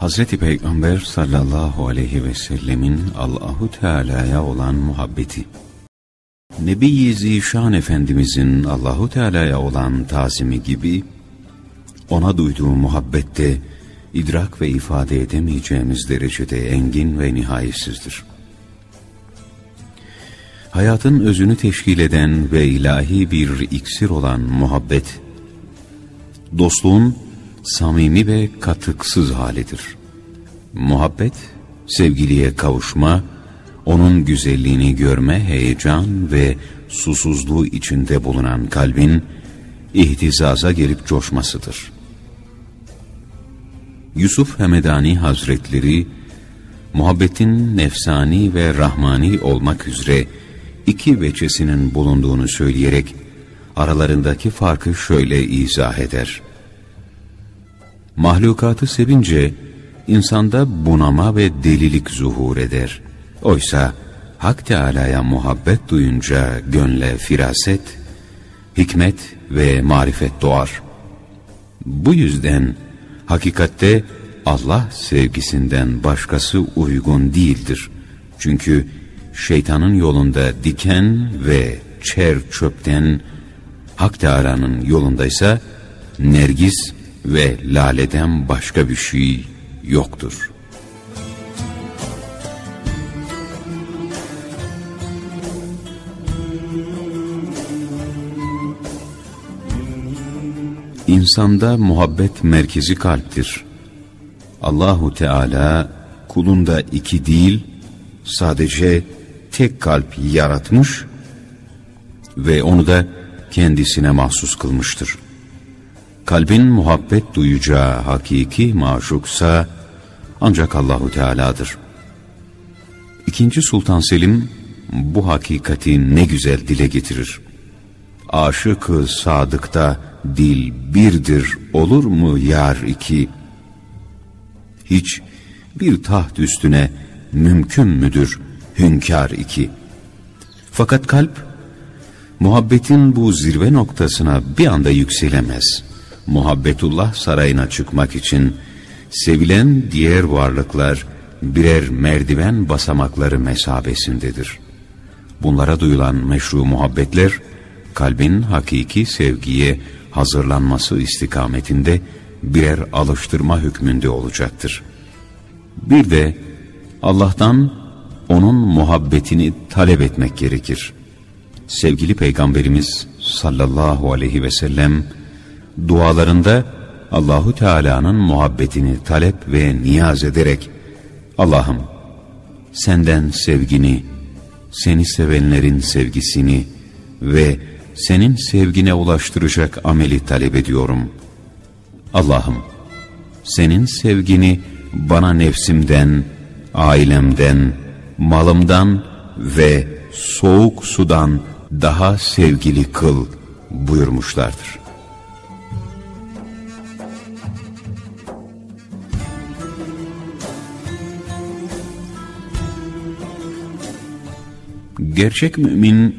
Hazreti Peygamber sallallahu aleyhi ve sellemin Allahu Teala'ya olan muhabbeti. Nebi Zişan Efendimizin Allahu Teala'ya olan tazimi gibi ona duyduğu muhabbette idrak ve ifade edemeyeceğimiz derecede engin ve nihayetsizdir. Hayatın özünü teşkil eden ve ilahi bir iksir olan muhabbet, dostluğun samimi ve katıksız halidir. Muhabbet, sevgiliye kavuşma, onun güzelliğini görme heyecan ve susuzluğu içinde bulunan kalbin ihtizaza gelip coşmasıdır. Yusuf Hemedani Hazretleri, muhabbetin nefsani ve rahmani olmak üzere iki veçesinin bulunduğunu söyleyerek aralarındaki farkı şöyle izah eder. Mahlukatı sevince insanda bunama ve delilik zuhur eder. Oysa Hak Teala'ya muhabbet duyunca gönle firaset, hikmet ve marifet doğar. Bu yüzden hakikatte Allah sevgisinden başkası uygun değildir. Çünkü şeytanın yolunda diken ve çer çöpten, Hak Teala'nın yolundaysa nergis ve laleden başka bir şey yoktur. İnsanda muhabbet merkezi kalptir. Allahu Teala kulunda iki değil, sadece tek kalp yaratmış ve onu da kendisine mahsus kılmıştır. Kalbin muhabbet duyacağı hakiki maşuksa ancak Allahu Teala'dır. İkinci Sultan Selim bu hakikati ne güzel dile getirir. Aşık-ı sadıkta dil birdir olur mu yar iki? Hiç bir taht üstüne mümkün müdür hünkâr iki? Fakat kalp muhabbetin bu zirve noktasına bir anda yükselemez. Muhabbetullah sarayına çıkmak için sevilen diğer varlıklar birer merdiven basamakları mesabesindedir. Bunlara duyulan meşru muhabbetler kalbin hakiki sevgiye hazırlanması istikametinde birer alıştırma hükmünde olacaktır. Bir de Allah'tan onun muhabbetini talep etmek gerekir. Sevgili Peygamberimiz sallallahu aleyhi ve sellem dualarında Allahu Teala'nın muhabbetini talep ve niyaz ederek Allah'ım senden sevgini, seni sevenlerin sevgisini ve senin sevgine ulaştıracak ameli talep ediyorum. Allah'ım, senin sevgini bana nefsimden, ailemden, malımdan ve soğuk sudan daha sevgili kıl buyurmuşlardır. Gerçek mümin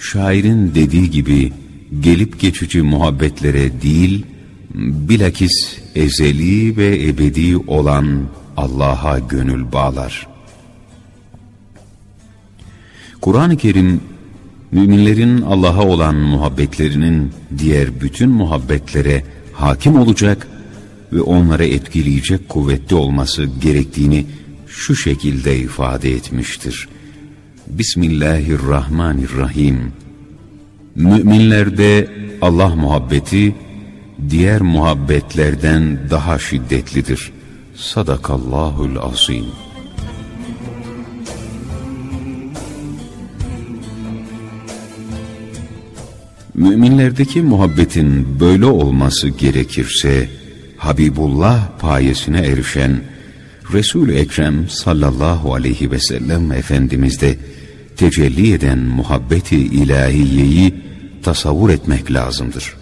şairin dediği gibi gelip geçici muhabbetlere değil, bilakis ezeli ve ebedi olan Allah'a gönül bağlar. Kur'an-ı Kerim, müminlerin Allah'a olan muhabbetlerinin diğer bütün muhabbetlere hakim olacak ve onları etkileyecek kuvvetli olması gerektiğini şu şekilde ifade etmiştir. Bismillahirrahmanirrahim. Müminlerde Allah muhabbeti diğer muhabbetlerden daha şiddetlidir. Sadakallahul azim. Müminlerdeki muhabbetin böyle olması gerekirse Habibullah payesine erişen Resul-i Ekrem sallallahu aleyhi ve sellem Efendimiz'de tecelli eden muhabbeti ilahiyeyi tasavvur etmek lazımdır.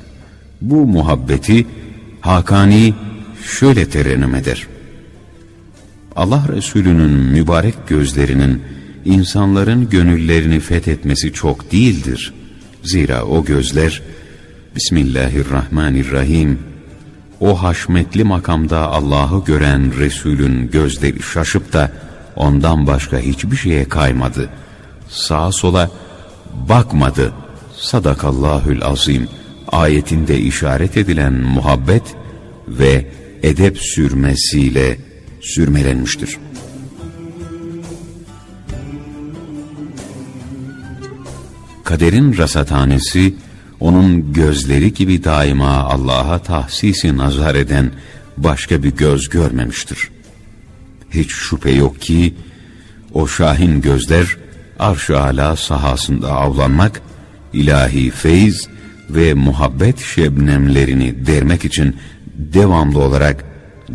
Bu muhabbeti Hakani şöyle terennüm eder. Allah Resulü'nün mübarek gözlerinin insanların gönüllerini fethetmesi çok değildir. Zira o gözler Bismillahirrahmanirrahim o haşmetli makamda Allah'ı gören Resulün gözleri şaşıp da ondan başka hiçbir şeye kaymadı. Sağa sola bakmadı. Sadakallahül azim ayetinde işaret edilen muhabbet ve edep sürmesiyle sürmelenmiştir. Kaderin rasathanesi, onun gözleri gibi daima Allah'a tahsisi nazar eden başka bir göz görmemiştir. Hiç şüphe yok ki, o şahin gözler, arş-ı ala sahasında avlanmak, ilahi feyz ve muhabbet şebnemlerini dermek için devamlı olarak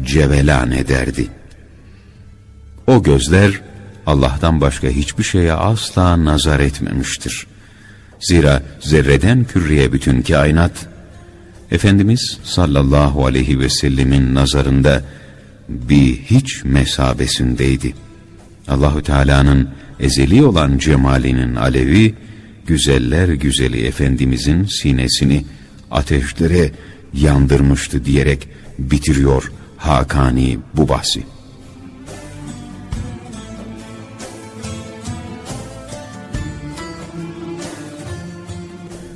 cevelan ederdi. O gözler Allah'tan başka hiçbir şeye asla nazar etmemiştir. Zira zerreden kürriye bütün kainat, Efendimiz sallallahu aleyhi ve sellemin nazarında bir hiç mesabesindeydi. Allahü Teala'nın ezeli olan cemalinin alevi, güzeller güzeli Efendimizin sinesini ateşlere yandırmıştı diyerek bitiriyor Hakani bu bahsi.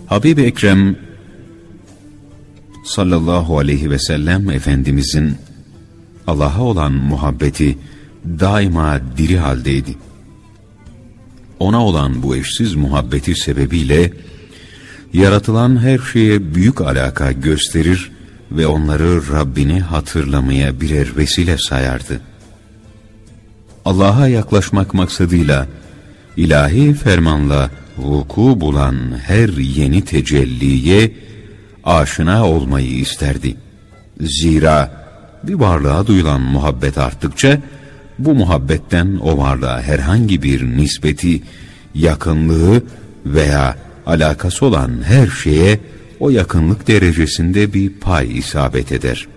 Habib-i Ekrem sallallahu aleyhi ve sellem Efendimizin Allah'a olan muhabbeti daima diri haldeydi. Ona olan bu eşsiz muhabbeti sebebiyle yaratılan her şeye büyük alaka gösterir ve onları Rabbini hatırlamaya birer vesile sayardı. Allah'a yaklaşmak maksadıyla ilahi fermanla vuku bulan her yeni tecelliye aşina olmayı isterdi. Zira bir varlığa duyulan muhabbet arttıkça bu muhabbetten o varlığa herhangi bir nispeti, yakınlığı veya alakası olan her şeye o yakınlık derecesinde bir pay isabet eder.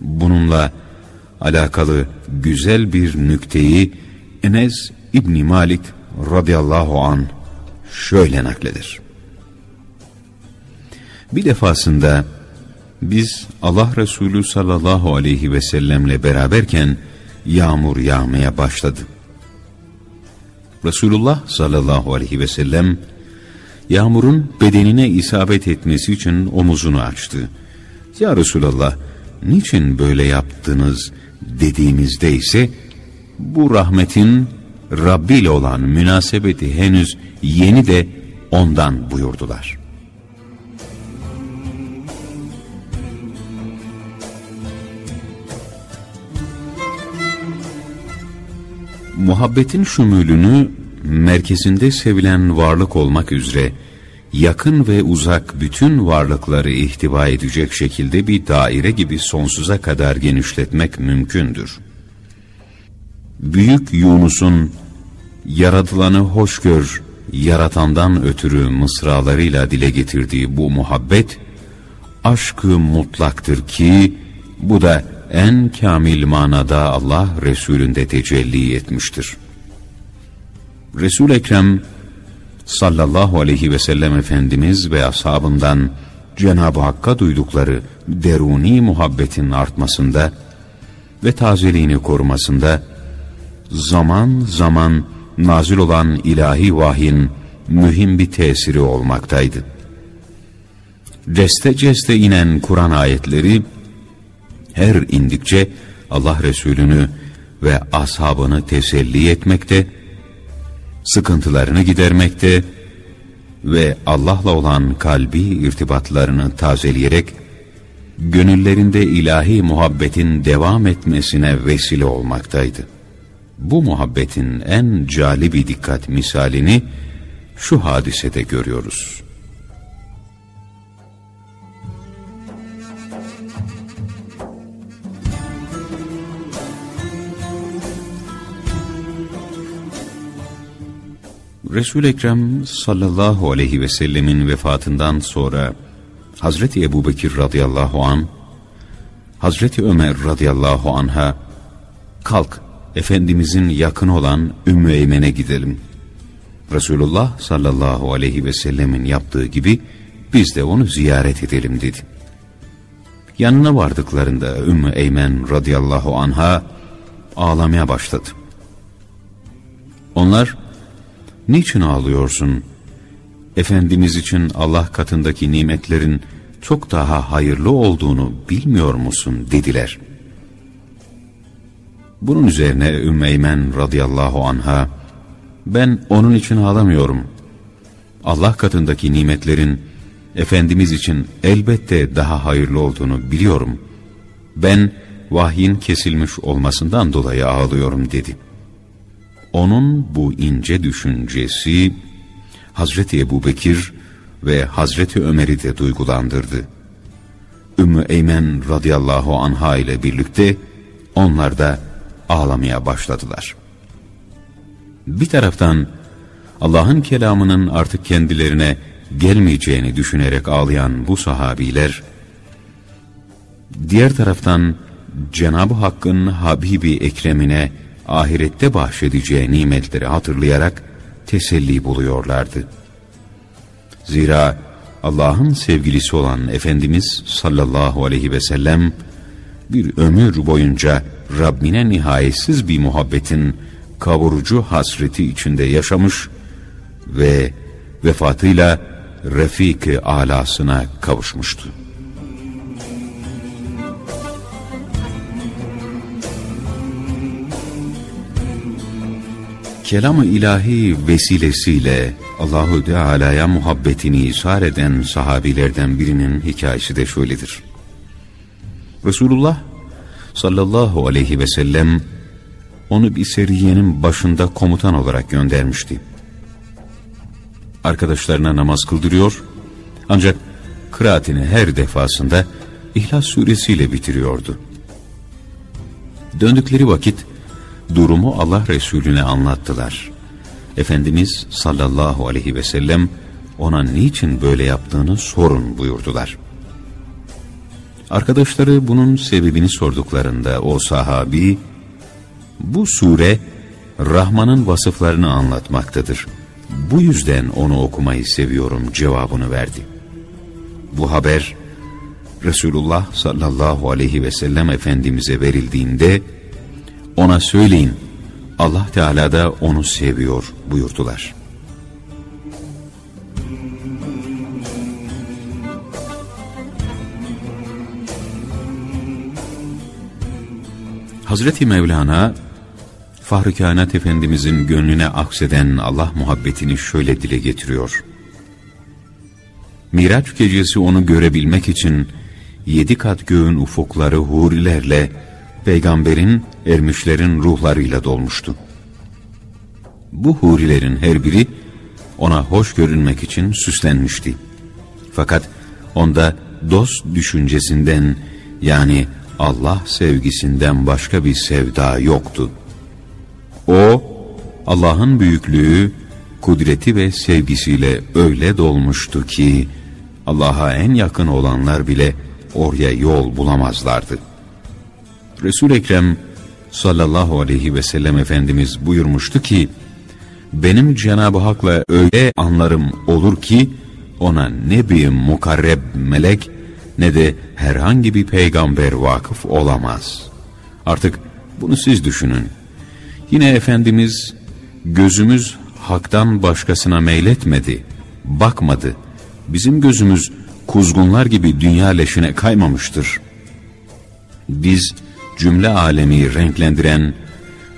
Bununla alakalı güzel bir nükteyi Enes İbni Malik radıyallahu an şöyle nakleder. Bir defasında biz Allah Resulü sallallahu aleyhi ve sellemle beraberken yağmur yağmaya başladı. Resulullah sallallahu aleyhi ve sellem yağmurun bedenine isabet etmesi için omuzunu açtı. Ya Resulallah niçin böyle yaptınız dediğimizde ise bu rahmetin Rabbi olan münasebeti henüz yeni de ondan buyurdular. Muhabbetin şumülünü merkezinde sevilen varlık olmak üzere yakın ve uzak bütün varlıkları ihtiva edecek şekilde bir daire gibi sonsuza kadar genişletmek mümkündür. Büyük Yunus'un yaratılanı hoş gör, yaratandan ötürü mısralarıyla dile getirdiği bu muhabbet, aşkı mutlaktır ki, bu da en kamil manada Allah Resulünde tecelli etmiştir. Resul Ekrem sallallahu aleyhi ve sellem Efendimiz ve ashabından Cenab-ı Hakk'a duydukları deruni muhabbetin artmasında ve tazeliğini korumasında zaman zaman nazil olan ilahi vahyin mühim bir tesiri olmaktaydı. Ceste ceste inen Kur'an ayetleri her indikçe Allah Resulü'nü ve ashabını teselli etmekte, sıkıntılarını gidermekte ve Allah'la olan kalbi irtibatlarını tazeleyerek, gönüllerinde ilahi muhabbetin devam etmesine vesile olmaktaydı. Bu muhabbetin en calibi dikkat misalini şu hadisede görüyoruz. Resul-i Ekrem sallallahu aleyhi ve sellemin vefatından sonra Hazreti Ebu Bekir radıyallahu an Hazreti Ömer radıyallahu anha kalk Efendimizin yakın olan Ümmü Eymen'e gidelim. Resulullah sallallahu aleyhi ve sellemin yaptığı gibi biz de onu ziyaret edelim dedi. Yanına vardıklarında Ümmü Eymen radıyallahu anha ağlamaya başladı. Onlar, niçin ağlıyorsun? Efendimiz için Allah katındaki nimetlerin çok daha hayırlı olduğunu bilmiyor musun dediler. Bunun üzerine Ümmeymen radıyallahu anha, ben onun için ağlamıyorum. Allah katındaki nimetlerin Efendimiz için elbette daha hayırlı olduğunu biliyorum. Ben vahyin kesilmiş olmasından dolayı ağlıyorum dedi. Onun bu ince düşüncesi Hazreti Ebu Bekir ve Hazreti Ömer'i de duygulandırdı. Ümmü Eymen radıyallahu anha ile birlikte onlar da ağlamaya başladılar. Bir taraftan Allah'ın kelamının artık kendilerine gelmeyeceğini düşünerek ağlayan bu sahabiler, diğer taraftan Cenab-ı Hakk'ın Habibi Ekrem'ine ahirette bahşedeceği nimetleri hatırlayarak teselli buluyorlardı. Zira Allah'ın sevgilisi olan Efendimiz sallallahu aleyhi ve sellem bir ömür boyunca Rabbine nihayetsiz bir muhabbetin kavurucu hasreti içinde yaşamış ve vefatıyla Refik-i alasına kavuşmuştu. Kelam-ı ilahi vesilesiyle Allahu Teala'ya muhabbetini ishar eden sahabilerden birinin hikayesi de şöyledir. Resulullah sallallahu aleyhi ve sellem onu bir seriyenin başında komutan olarak göndermişti. Arkadaşlarına namaz kıldırıyor ancak kıraatini her defasında İhlas suresiyle bitiriyordu. Döndükleri vakit durumu Allah Resulüne anlattılar. Efendimiz sallallahu aleyhi ve sellem ona niçin böyle yaptığını sorun buyurdular. Arkadaşları bunun sebebini sorduklarında o sahabi, bu sure Rahman'ın vasıflarını anlatmaktadır. Bu yüzden onu okumayı seviyorum cevabını verdi. Bu haber Resulullah sallallahu aleyhi ve sellem Efendimiz'e verildiğinde ona söyleyin Allah Teala da onu seviyor buyurdular. Hazreti Mevlana Fahri Kainat Efendimizin gönlüne akseden Allah muhabbetini şöyle dile getiriyor. Miraç gecesi onu görebilmek için yedi kat göğün ufukları hurilerle peygamberin, ermişlerin ruhlarıyla dolmuştu. Bu hurilerin her biri ona hoş görünmek için süslenmişti. Fakat onda dost düşüncesinden yani Allah sevgisinden başka bir sevda yoktu. O, Allah'ın büyüklüğü, kudreti ve sevgisiyle öyle dolmuştu ki, Allah'a en yakın olanlar bile oraya yol bulamazlardı.'' Resul Ekrem sallallahu aleyhi ve sellem Efendimiz buyurmuştu ki, benim Cenab-ı Hak'la öyle anlarım olur ki, ona ne bir mukarreb melek ne de herhangi bir peygamber vakıf olamaz. Artık bunu siz düşünün. Yine Efendimiz gözümüz haktan başkasına meyletmedi, bakmadı. Bizim gözümüz kuzgunlar gibi dünya leşine kaymamıştır. Biz cümle alemi renklendiren,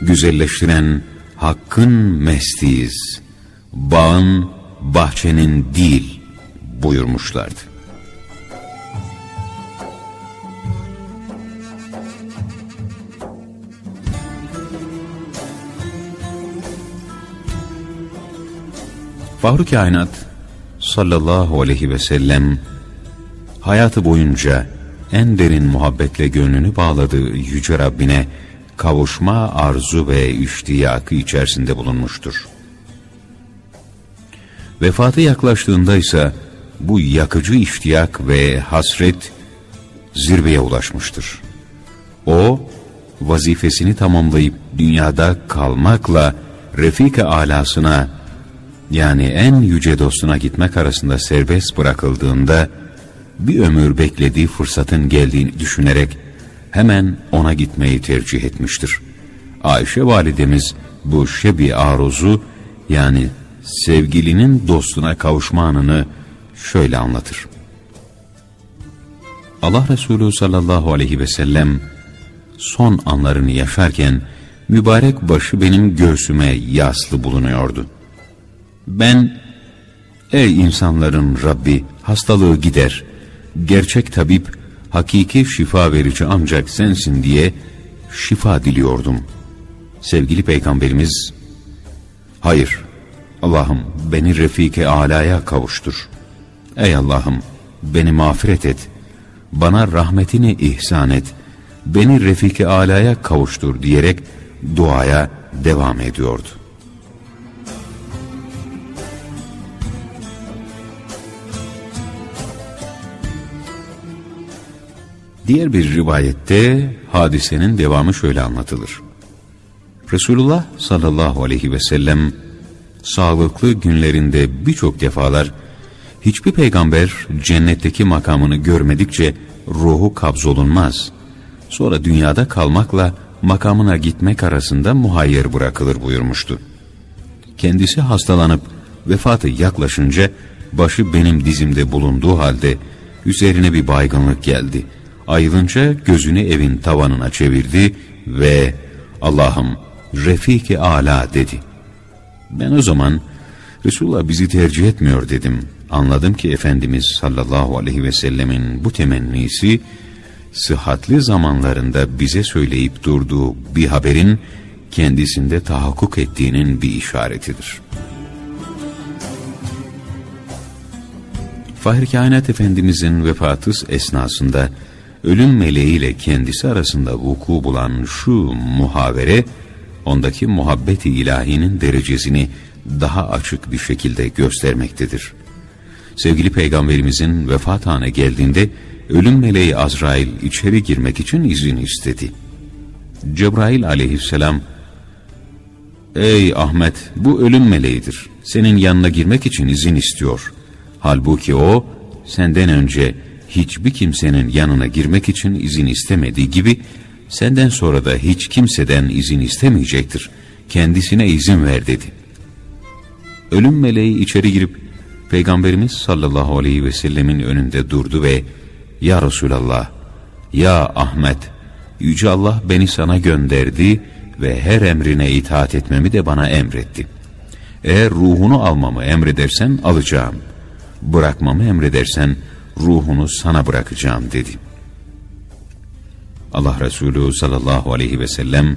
güzelleştiren Hakk'ın mestiyiz. Bağın, bahçenin değil buyurmuşlardı. Fahru Kainat sallallahu aleyhi ve sellem hayatı boyunca en derin muhabbetle gönlünü bağladığı Yüce Rabbine kavuşma arzu ve iştiyakı içerisinde bulunmuştur. Vefatı yaklaştığında ise bu yakıcı iştiyak ve hasret zirveye ulaşmıştır. O, vazifesini tamamlayıp dünyada kalmakla Refika alasına yani en yüce dostuna gitmek arasında serbest bırakıldığında bir ömür beklediği fırsatın geldiğini düşünerek hemen ona gitmeyi tercih etmiştir. Ayşe validemiz bu şebi aruzu yani sevgilinin dostuna kavuşma anını şöyle anlatır. Allah Resulü sallallahu aleyhi ve sellem son anlarını yaşarken mübarek başı benim göğsüme yaslı bulunuyordu. Ben, ey insanların Rabbi hastalığı gider, gerçek tabip, hakiki şifa verici ancak sensin diye şifa diliyordum. Sevgili Peygamberimiz, hayır, Allah'ım beni Refike Ala'ya kavuştur. Ey Allah'ım beni mağfiret et, bana rahmetini ihsan et, beni Refike Ala'ya kavuştur diyerek duaya devam ediyordu. Diğer bir rivayette hadisenin devamı şöyle anlatılır. Resulullah sallallahu aleyhi ve sellem sağlıklı günlerinde birçok defalar hiçbir peygamber cennetteki makamını görmedikçe ruhu kabzolunmaz. Sonra dünyada kalmakla makamına gitmek arasında muhayyer bırakılır buyurmuştu. Kendisi hastalanıp vefatı yaklaşınca başı benim dizimde bulunduğu halde üzerine bir baygınlık geldi. Ayılınca gözünü evin tavanına çevirdi ve Allah'ım Refiki Ala dedi. Ben o zaman Resulullah bizi tercih etmiyor dedim. Anladım ki Efendimiz sallallahu aleyhi ve sellemin bu temennisi sıhhatli zamanlarında bize söyleyip durduğu bir haberin kendisinde tahakkuk ettiğinin bir işaretidir. Fahir Kainat Efendimizin vefatı esnasında ölüm meleğiyle kendisi arasında vuku bulan şu muhavere, ondaki muhabbeti ilahinin derecesini daha açık bir şekilde göstermektedir. Sevgili Peygamberimizin vefat anı geldiğinde ölüm meleği Azrail içeri girmek için izin istedi. Cebrail aleyhisselam, Ey Ahmet bu ölüm meleğidir. Senin yanına girmek için izin istiyor. Halbuki o senden önce hiçbir kimsenin yanına girmek için izin istemediği gibi senden sonra da hiç kimseden izin istemeyecektir. Kendisine izin ver dedi. Ölüm meleği içeri girip Peygamberimiz sallallahu aleyhi ve sellemin önünde durdu ve Ya Resulallah, Ya Ahmet, Yüce Allah beni sana gönderdi ve her emrine itaat etmemi de bana emretti. Eğer ruhunu almamı emredersen alacağım. Bırakmamı emredersen ruhunu sana bırakacağım dedi. Allah Resulü sallallahu aleyhi ve sellem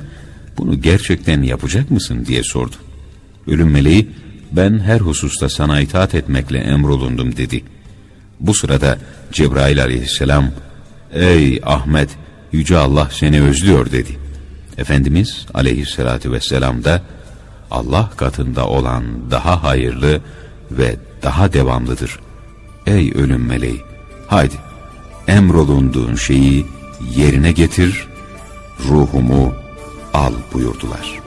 bunu gerçekten yapacak mısın diye sordu. Ölüm meleği ben her hususta sana itaat etmekle emrolundum dedi. Bu sırada Cebrail aleyhisselam ey Ahmet Yüce Allah seni özlüyor dedi. Efendimiz aleyhissalatü vesselam da Allah katında olan daha hayırlı ve daha devamlıdır. Ey ölüm meleği haydi emrolunduğun şeyi yerine getir ruhumu al buyurdular.''